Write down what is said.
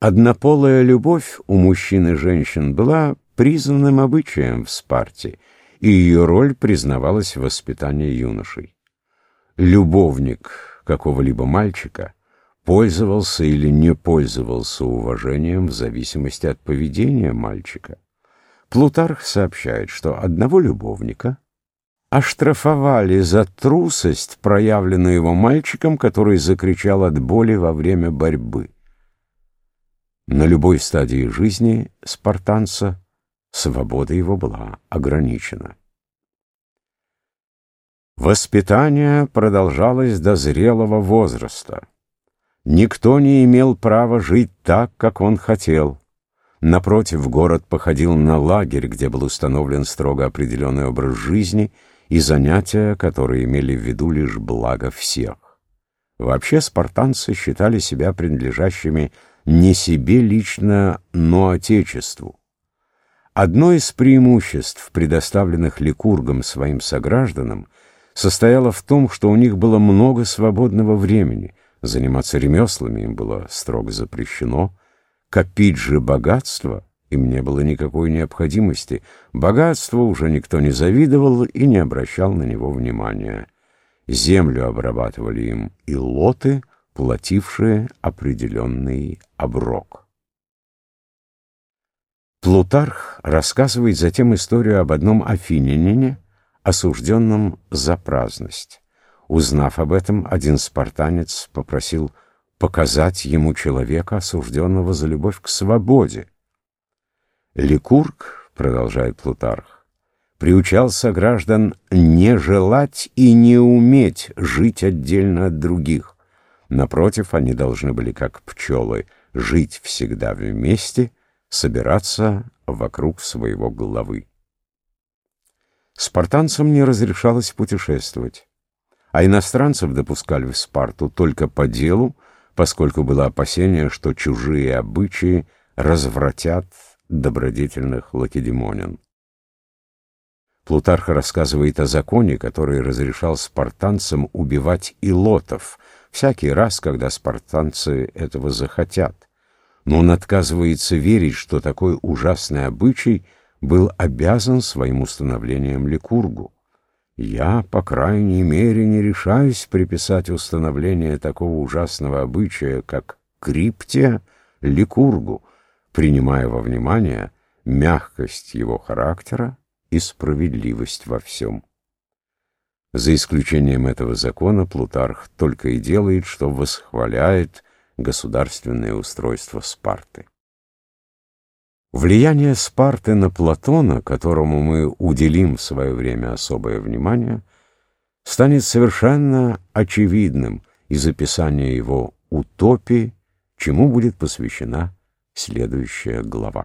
Однополая любовь у мужчин и женщин была признанным обычаем в Спарте, и ее роль признавалась в воспитании юношей. Любовник какого-либо мальчика пользовался или не пользовался уважением в зависимости от поведения мальчика. Плутарх сообщает, что одного любовника оштрафовали за трусость, проявленную его мальчиком, который закричал от боли во время борьбы. На любой стадии жизни спартанца свобода его была ограничена. Воспитание продолжалось до зрелого возраста. Никто не имел права жить так, как он хотел. Напротив, город походил на лагерь, где был установлен строго определенный образ жизни и занятия, которые имели в виду лишь благо всех. Вообще спартанцы считали себя принадлежащими не себе лично, но Отечеству. Одно из преимуществ, предоставленных Ликургом своим согражданам, состояло в том, что у них было много свободного времени, заниматься ремеслами им было строго запрещено, копить же богатство им не было никакой необходимости, богатство уже никто не завидовал и не обращал на него внимания. Землю обрабатывали им и лоты — платившие определенный оброк. Плутарх рассказывает затем историю об одном афинянине, осужденном за праздность. Узнав об этом, один спартанец попросил показать ему человека, осужденного за любовь к свободе. Ликург, продолжает Плутарх, приучался граждан не желать и не уметь жить отдельно от других, Напротив, они должны были, как пчелы, жить всегда вместе, собираться вокруг своего головы. Спартанцам не разрешалось путешествовать, а иностранцев допускали в Спарту только по делу, поскольку было опасение, что чужие обычаи развратят добродетельных лакедемонян. Плутарх рассказывает о законе, который разрешал спартанцам убивать илотов, всякий раз, когда спартанцы этого захотят. Но он отказывается верить, что такой ужасный обычай был обязан своим установлением Ликургу. Я, по крайней мере, не решаюсь приписать установление такого ужасного обычая, как криптия, Ликургу, принимая во внимание мягкость его характера и справедливость во всем. За исключением этого закона Плутарх только и делает, что восхваляет государственное устройство Спарты. Влияние Спарты на Платона, которому мы уделим в свое время особое внимание, станет совершенно очевидным из описания его утопии, чему будет посвящена следующая глава.